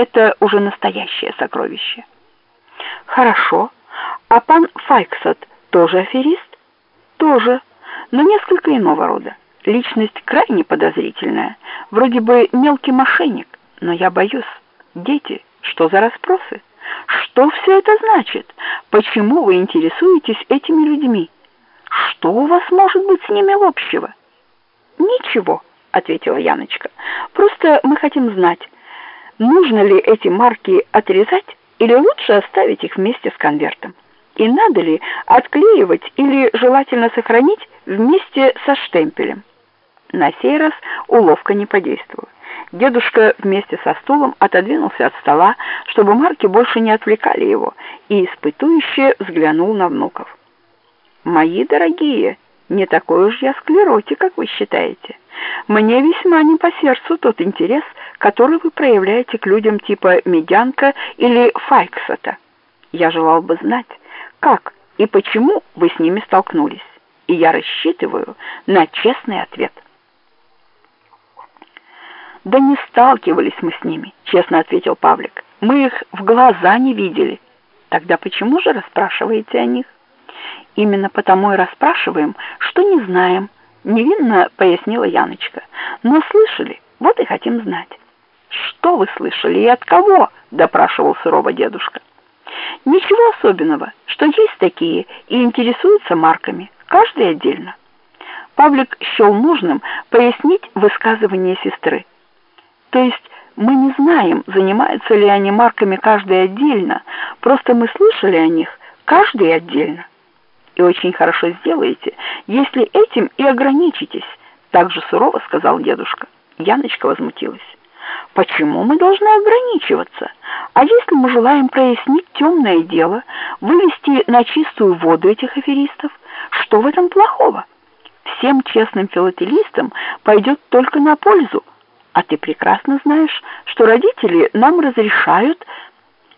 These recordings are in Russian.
Это уже настоящее сокровище. Хорошо. А пан Файксот тоже аферист? Тоже, но несколько иного рода. Личность крайне подозрительная, вроде бы мелкий мошенник, но я боюсь. Дети, что за расспросы? Что все это значит? Почему вы интересуетесь этими людьми? Что у вас может быть с ними общего? Ничего, ответила Яночка. Просто мы хотим знать, нужно ли эти марки отрезать или лучше оставить их вместе с конвертом. И надо ли отклеивать или желательно сохранить вместе со штемпелем. На сей раз уловка не подействовала. Дедушка вместе со стулом отодвинулся от стола, чтобы марки больше не отвлекали его, и испытующе взглянул на внуков. «Мои дорогие, не такой уж я склеротик, как вы считаете. Мне весьма не по сердцу тот интерес, который вы проявляете к людям типа Медянка или Файксота. Я желал бы знать, как и почему вы с ними столкнулись, и я рассчитываю на честный ответ». «Да не сталкивались мы с ними», — честно ответил Павлик. «Мы их в глаза не видели». «Тогда почему же расспрашиваете о них?» «Именно потому и расспрашиваем, что не знаем», — невинно пояснила Яночка. «Но слышали, вот и хотим знать». «Что вы слышали и от кого?» — допрашивал сурово дедушка. «Ничего особенного, что есть такие и интересуются марками, каждый отдельно». Павлик счел нужным пояснить высказывание сестры. То есть мы не знаем, занимаются ли они марками каждый отдельно, просто мы слышали о них каждый отдельно. И очень хорошо сделаете, если этим и ограничитесь, так же сурово сказал дедушка. Яночка возмутилась. Почему мы должны ограничиваться? А если мы желаем прояснить темное дело, вывести на чистую воду этих аферистов, что в этом плохого? Всем честным филателистам пойдет только на пользу, а ты прекрасно знаешь, что родители нам разрешают...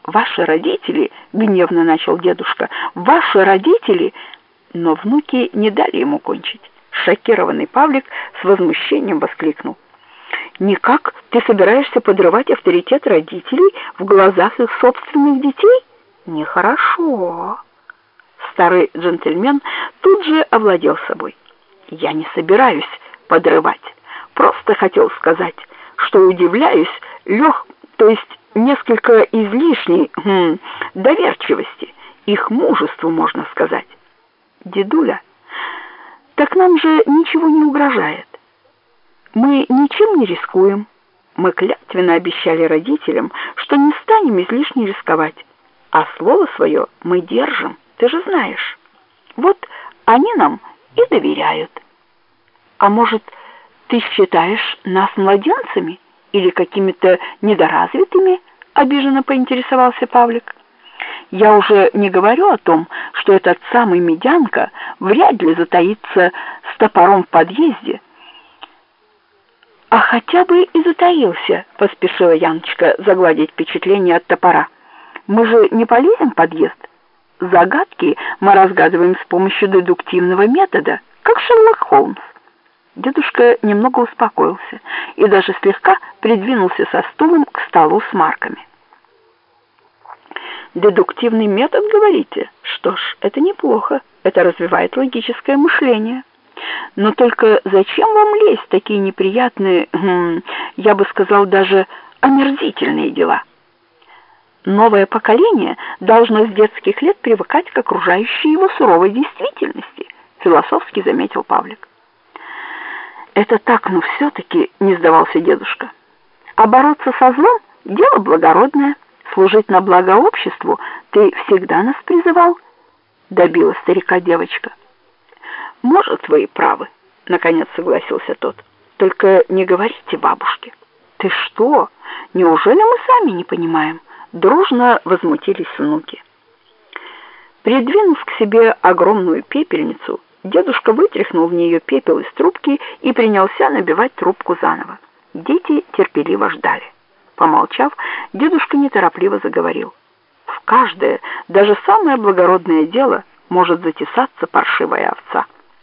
Ваши родители, гневно начал дедушка, ваши родители... Но внуки не дали ему кончить. Шокированный Павлик с возмущением воскликнул. «Никак ты собираешься подрывать авторитет родителей в глазах их собственных детей? Нехорошо!» Старый джентльмен тут же овладел собой. «Я не собираюсь подрывать. Просто хотел сказать, что удивляюсь лег, то есть несколько излишней хм, доверчивости, их мужеству, можно сказать. Дедуля, так нам же ничего не угрожает. Мы ничем не рискуем. Мы клятвенно обещали родителям, что не станем излишне рисковать, а слово свое мы держим, ты же знаешь. Вот они нам и доверяют. А может, ты считаешь нас младенцами или какими-то недоразвитыми? Обиженно поинтересовался Павлик. Я уже не говорю о том, что этот самый медянка вряд ли затаится с топором в подъезде. А хотя бы и затаился, поспешила Яночка загладить впечатление от топора. Мы же не полезем в подъезд. Загадки мы разгадываем с помощью дедуктивного метода, как Шерлок Холмс. Дедушка немного успокоился и даже слегка придвинулся со стулом к столу с марками. «Дедуктивный метод, говорите? Что ж, это неплохо. Это развивает логическое мышление. Но только зачем вам лезть в такие неприятные, хм, я бы сказал, даже омерзительные дела?» Новое поколение должно с детских лет привыкать к окружающей его суровой действительности, философски заметил Павлик. Это так, но все-таки не сдавался дедушка. А бороться со злом — дело благородное. Служить на благо обществу ты всегда нас призывал, — добила старика девочка. Может, вы и правы, — наконец согласился тот. Только не говорите бабушке. Ты что? Неужели мы сами не понимаем? Дружно возмутились внуки. Придвинув к себе огромную пепельницу, Дедушка вытряхнул в нее пепел из трубки и принялся набивать трубку заново. Дети терпеливо ждали. Помолчав, дедушка неторопливо заговорил. В каждое, даже самое благородное дело может затесаться паршивая овца.